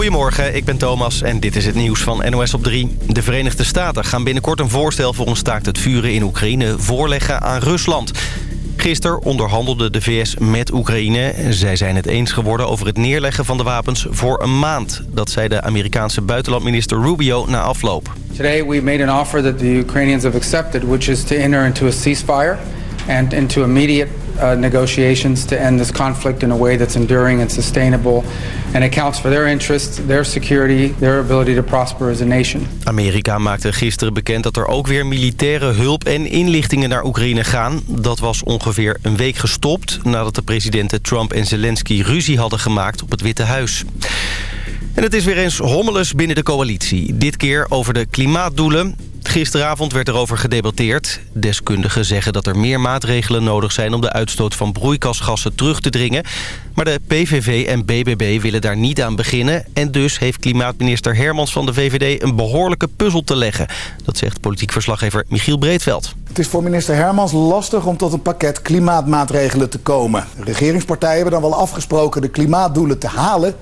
Goedemorgen, ik ben Thomas en dit is het nieuws van NOS op 3. De Verenigde Staten gaan binnenkort een voorstel voor een staakt het vuren in Oekraïne voorleggen aan Rusland. Gisteren onderhandelde de VS met Oekraïne. Zij zijn het eens geworden over het neerleggen van de wapens voor een maand. Dat zei de Amerikaanse buitenlandminister Rubio na afloop. Today we made an offer that the Ukrainians have accepted, which is to enter into a ceasefire and into immediate uh, negotiations to end this conflict in a way that's enduring and sustainable and accounts for their interests, their security, their ability to prosper as a nation. Amerika maakte gisteren bekend dat er ook weer militaire hulp en inlichtingen naar Oekraïne gaan. Dat was ongeveer een week gestopt nadat de presidenten Trump en Zelensky ruzie hadden gemaakt op het Witte Huis. En het is weer eens hommeles binnen de coalitie. Dit keer over de klimaatdoelen. Gisteravond werd erover gedebatteerd. Deskundigen zeggen dat er meer maatregelen nodig zijn... om de uitstoot van broeikasgassen terug te dringen. Maar de PVV en BBB willen daar niet aan beginnen. En dus heeft klimaatminister Hermans van de VVD een behoorlijke puzzel te leggen. Dat zegt politiek verslaggever Michiel Breedveld. Het is voor minister Hermans lastig om tot een pakket klimaatmaatregelen te komen. Regeringspartijen hebben dan wel afgesproken de klimaatdoelen te halen...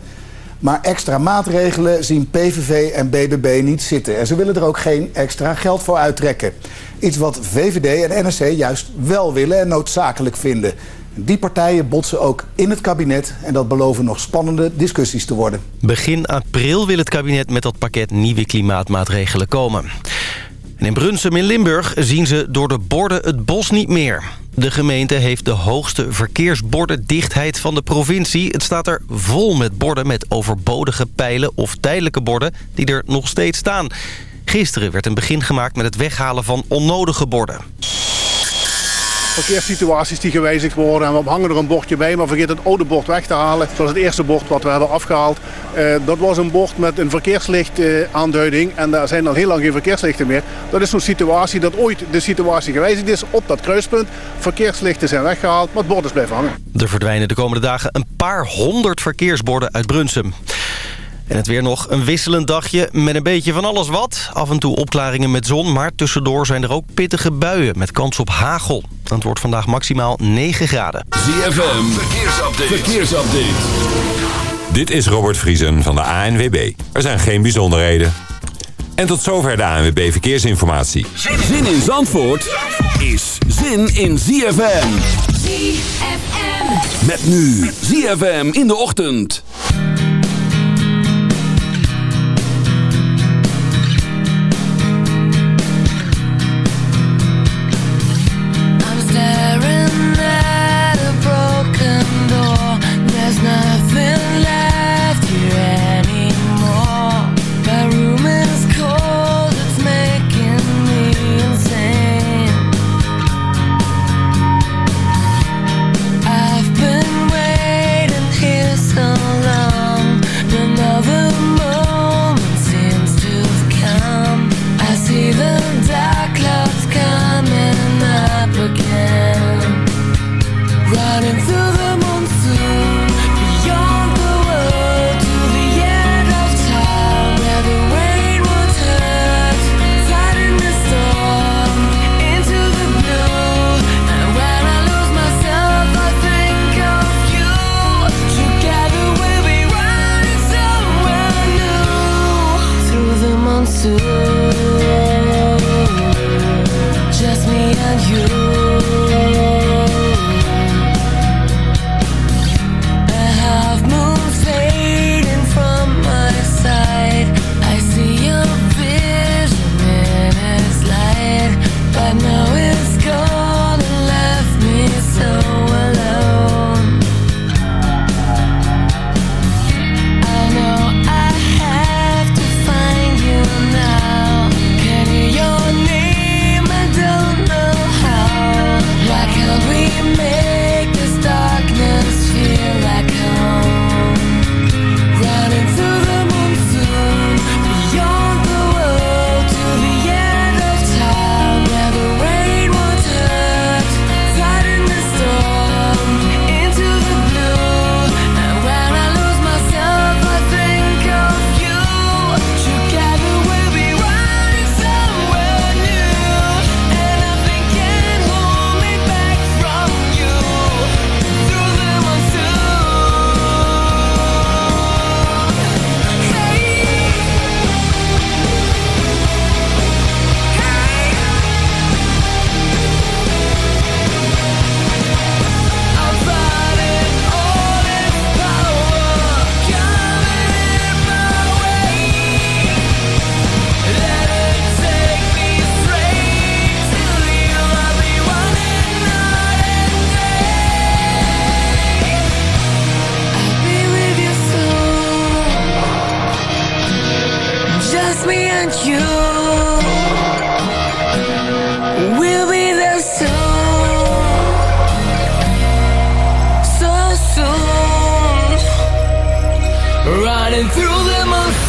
Maar extra maatregelen zien PVV en BBB niet zitten. En ze willen er ook geen extra geld voor uittrekken. Iets wat VVD en NSC juist wel willen en noodzakelijk vinden. Die partijen botsen ook in het kabinet en dat beloven nog spannende discussies te worden. Begin april wil het kabinet met dat pakket nieuwe klimaatmaatregelen komen. En in Brunsum in Limburg zien ze door de borden het bos niet meer. De gemeente heeft de hoogste verkeersbordendichtheid van de provincie. Het staat er vol met borden met overbodige pijlen of tijdelijke borden die er nog steeds staan. Gisteren werd een begin gemaakt met het weghalen van onnodige borden verkeerssituaties die gewijzigd worden. En we hangen er een bordje bij, maar vergeet het oude bord weg te halen. Zoals het eerste bord wat we hebben afgehaald. Uh, dat was een bord met een verkeerslicht uh, aanduiding. En daar zijn al heel lang geen verkeerslichten meer. Dat is zo'n situatie dat ooit de situatie gewijzigd is op dat kruispunt. Verkeerslichten zijn weggehaald, maar het bord is blijven hangen. Er verdwijnen de komende dagen een paar honderd verkeersborden uit Brunsum. En het weer nog een wisselend dagje met een beetje van alles wat. Af en toe opklaringen met zon, maar tussendoor zijn er ook pittige buien met kans op hagel. Het wordt vandaag maximaal 9 graden. ZFM, verkeersupdate. verkeersupdate. Dit is Robert Vriesen van de ANWB. Er zijn geen bijzonderheden. En tot zover de ANWB Verkeersinformatie. Zin in Zandvoort is zin in ZFM. ZFM. Met nu ZFM in de ochtend.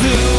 Baby,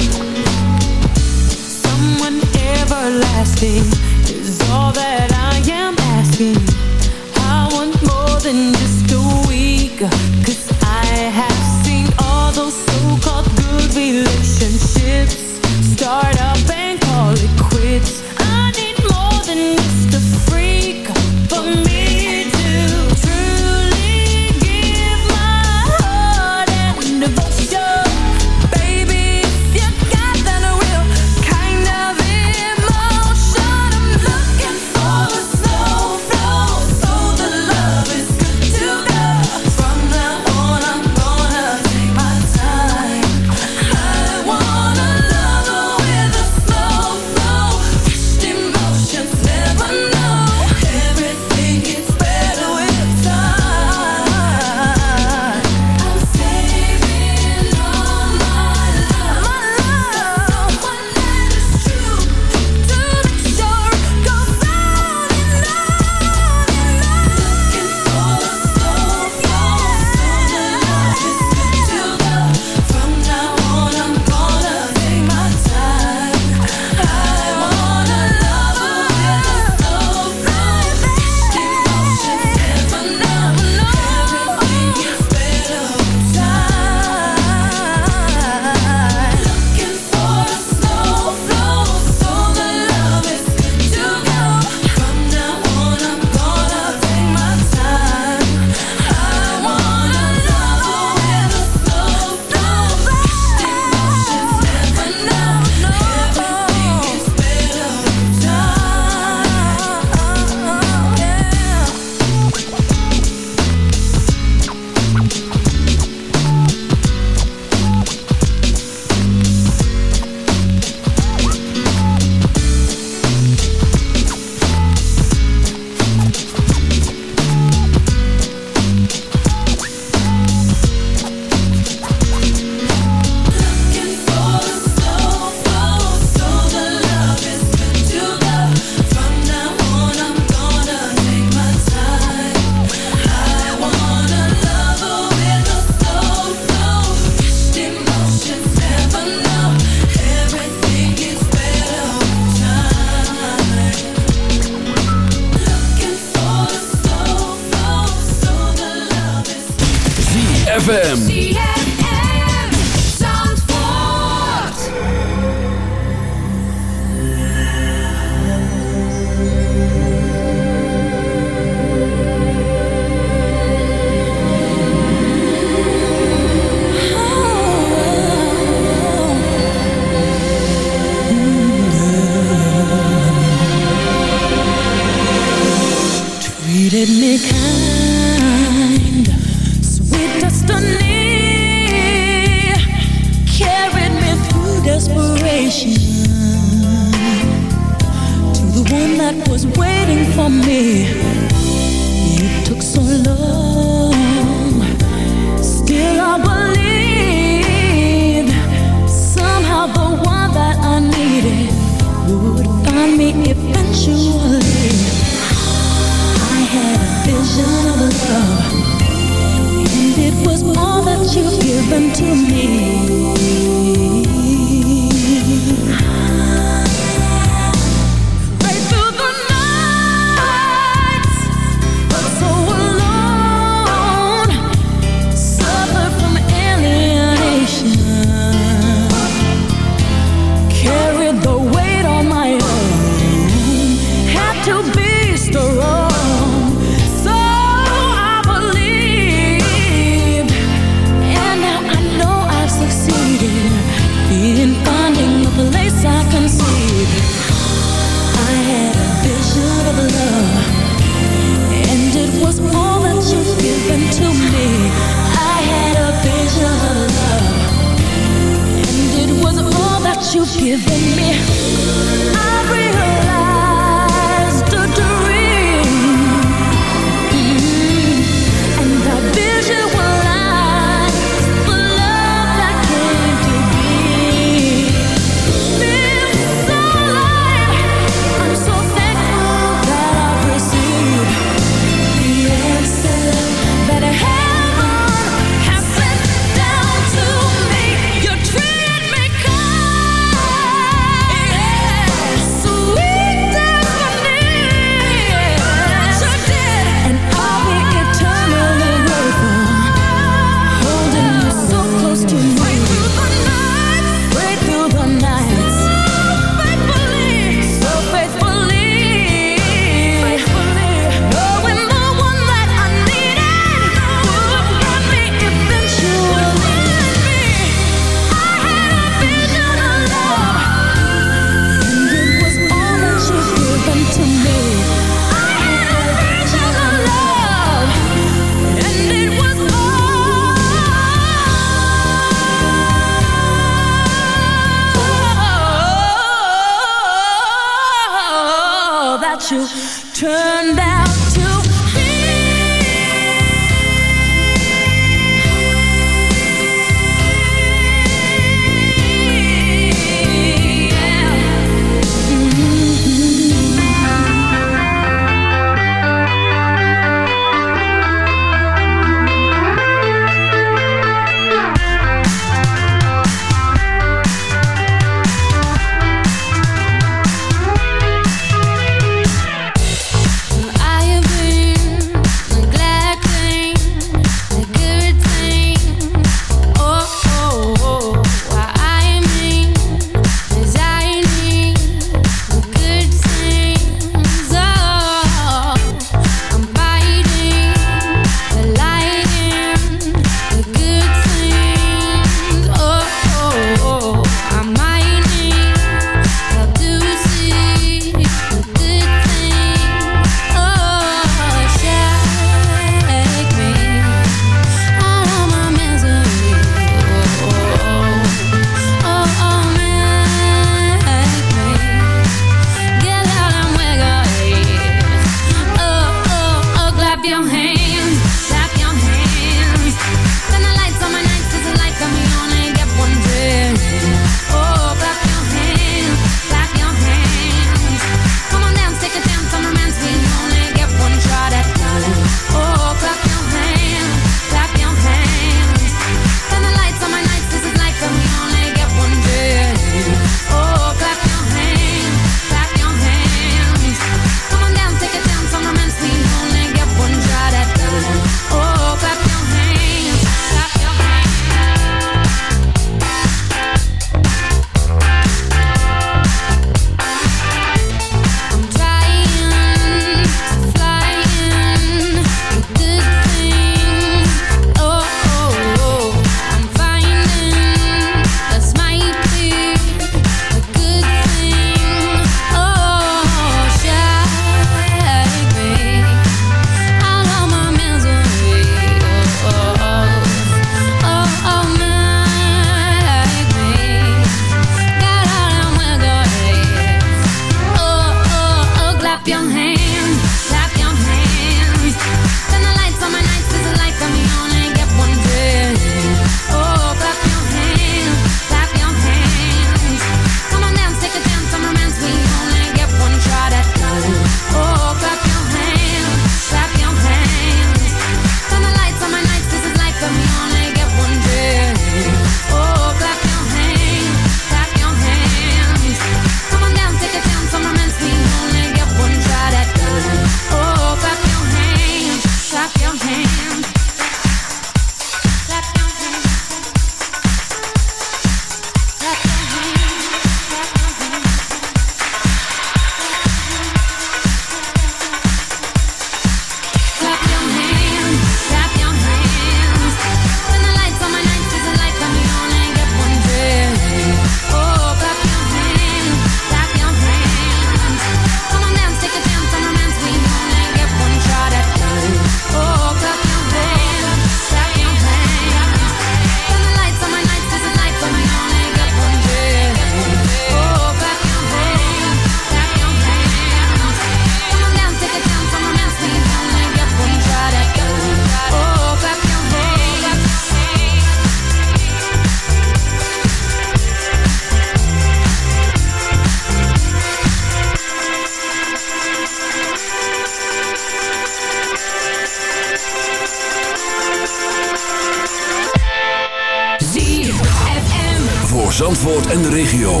Zandvoort en de regio.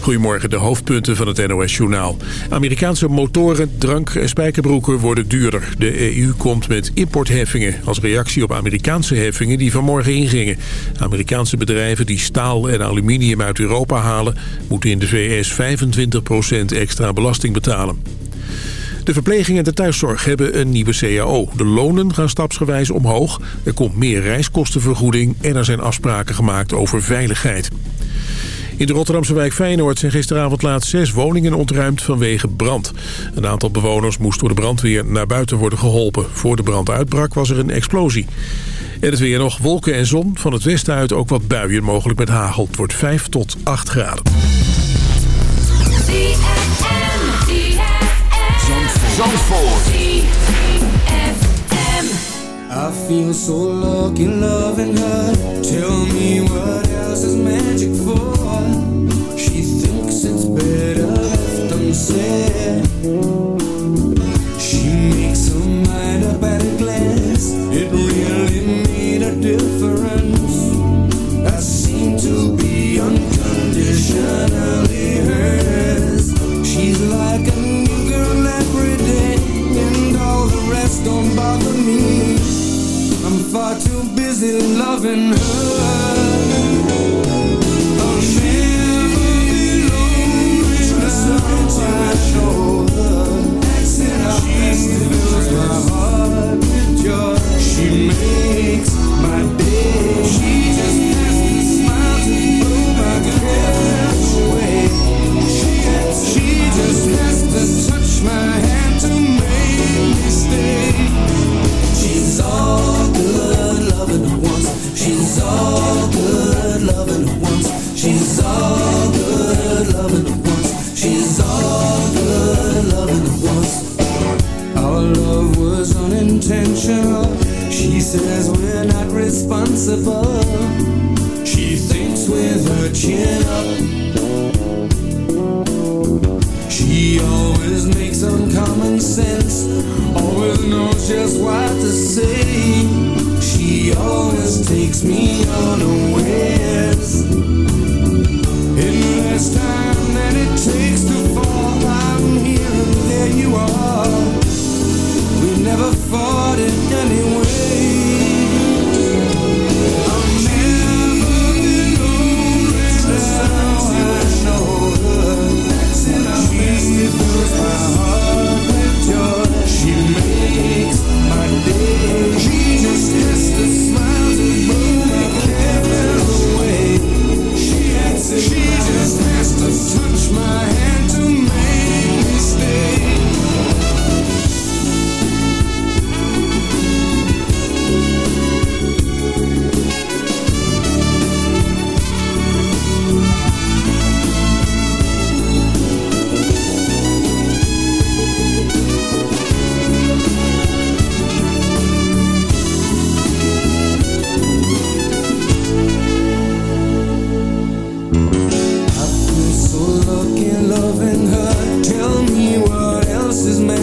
Goedemorgen, de hoofdpunten van het NOS-journaal. Amerikaanse motoren, drank en spijkerbroeken worden duurder. De EU komt met importheffingen als reactie op Amerikaanse heffingen die vanmorgen ingingen. Amerikaanse bedrijven die staal en aluminium uit Europa halen... moeten in de VS 25% extra belasting betalen. De verpleging en de thuiszorg hebben een nieuwe CAO. De lonen gaan stapsgewijs omhoog. Er komt meer reiskostenvergoeding en er zijn afspraken gemaakt over veiligheid. In de Rotterdamse wijk Feyenoord zijn gisteravond laat zes woningen ontruimd vanwege brand. Een aantal bewoners moest door de brandweer naar buiten worden geholpen. Voor de brand uitbrak was er een explosie. En het weer nog, wolken en zon. Van het westen uit ook wat buien, mogelijk met hagel. Het wordt 5 tot 8 graden. Zandvoort. I feel so lucky loving her. Tell me what else is magic for? She thinks it's better left unsaid. She makes her mind up at a glance. It really made a difference. don't bother me. I'm far too busy loving her. I'll never be lonely. Beside my shoulder. And I fills my heart with joy. She made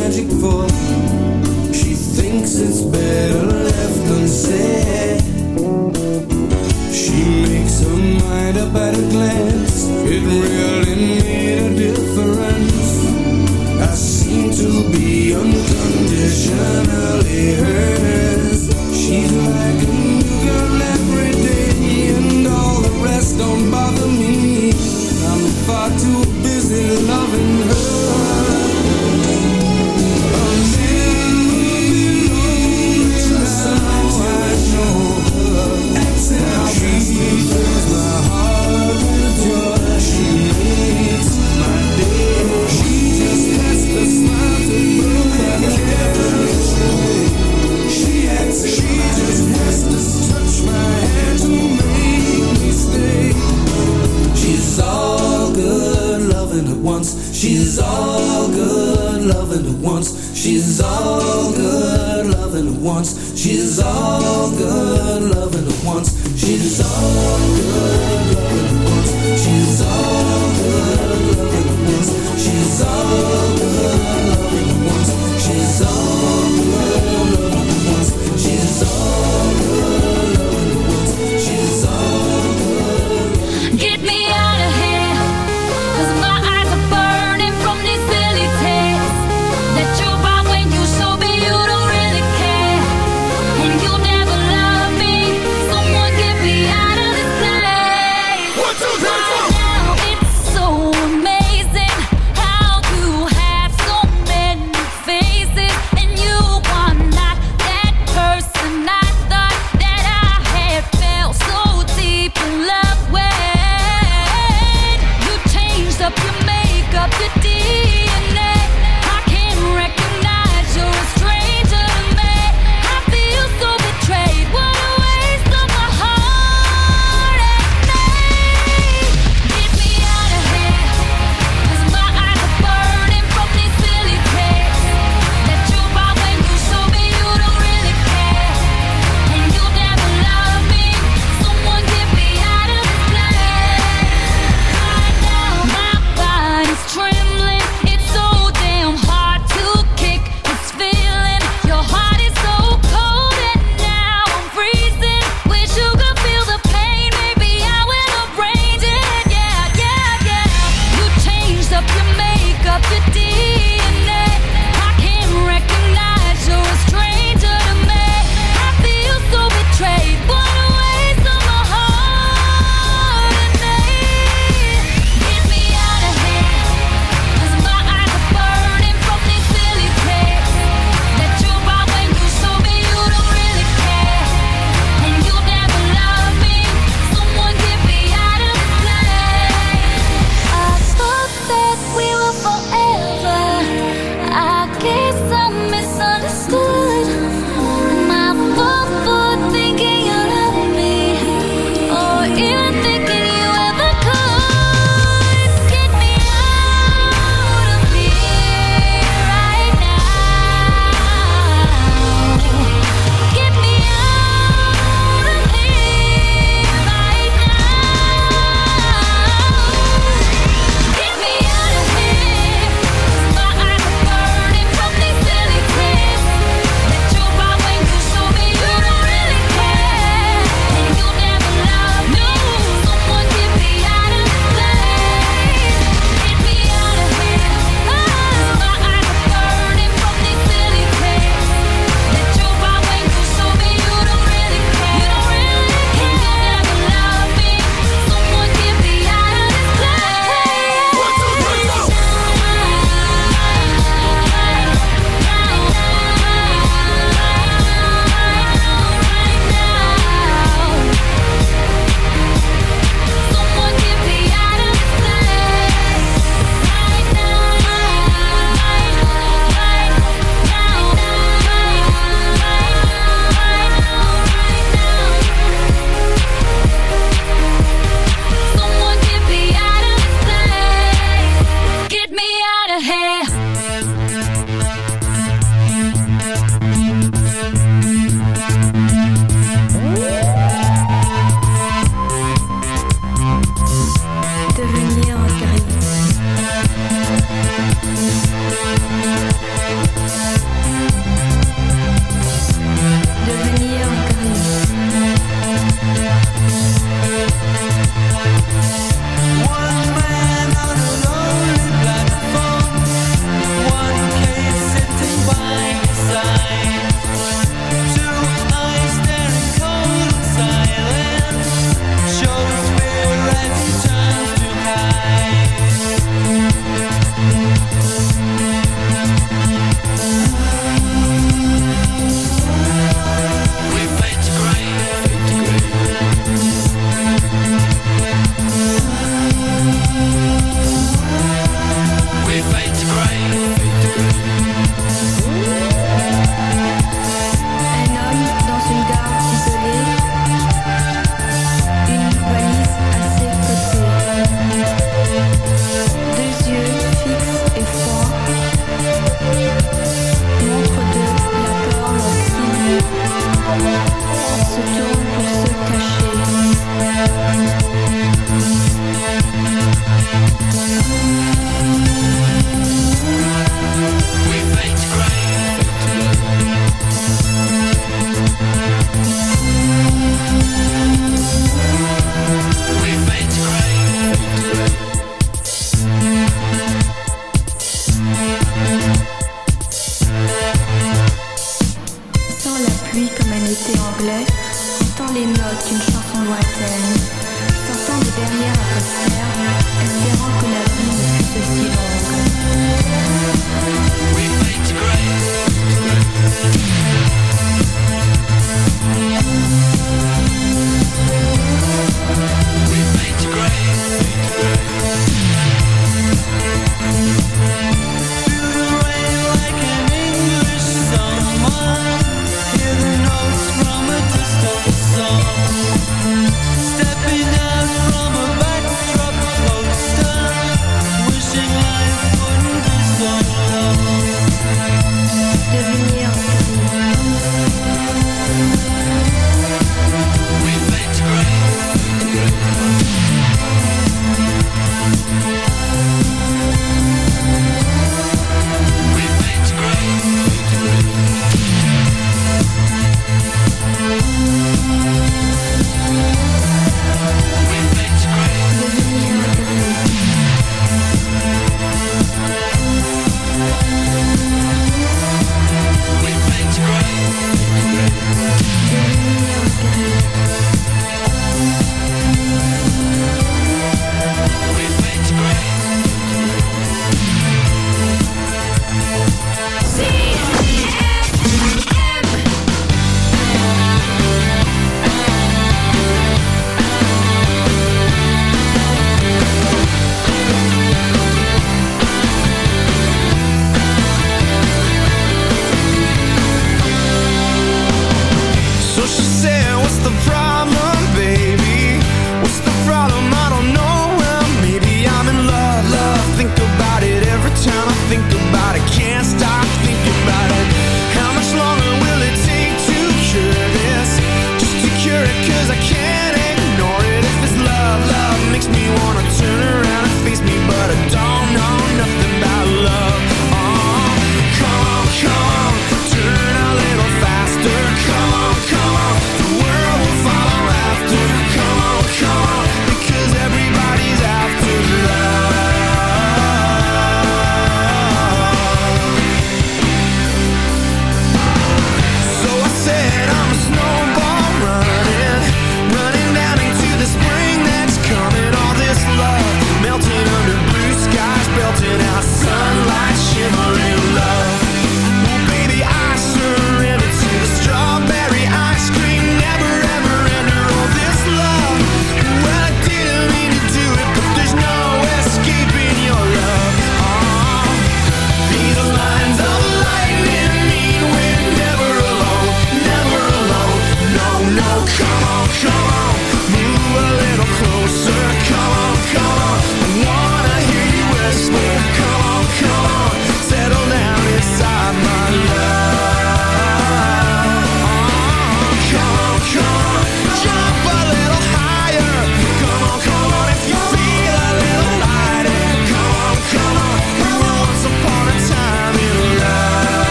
magic for She thinks it's better left unsaid. She makes her mind up.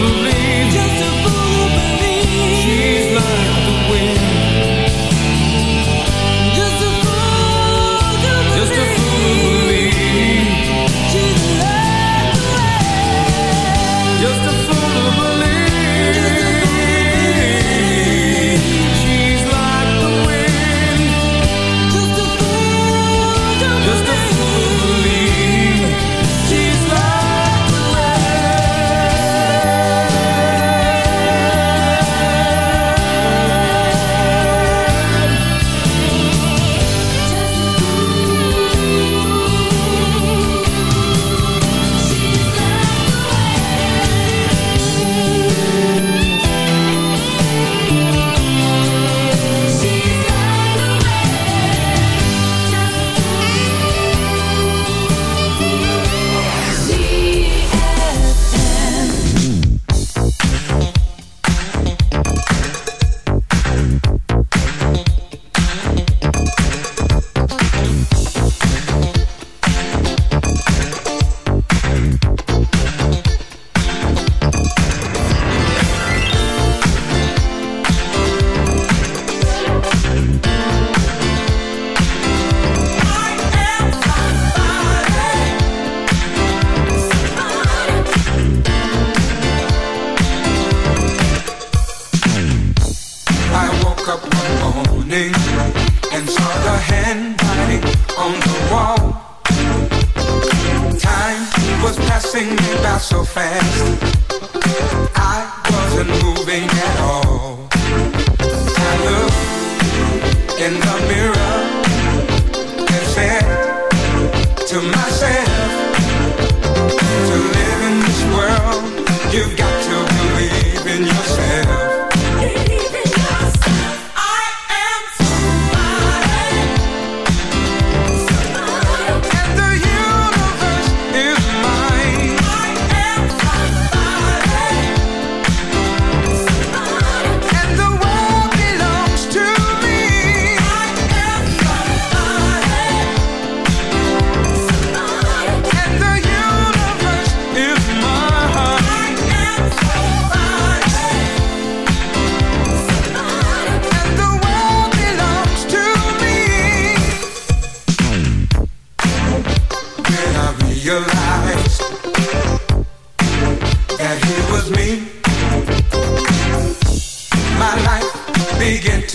Believe. Just a fool to believe. She's like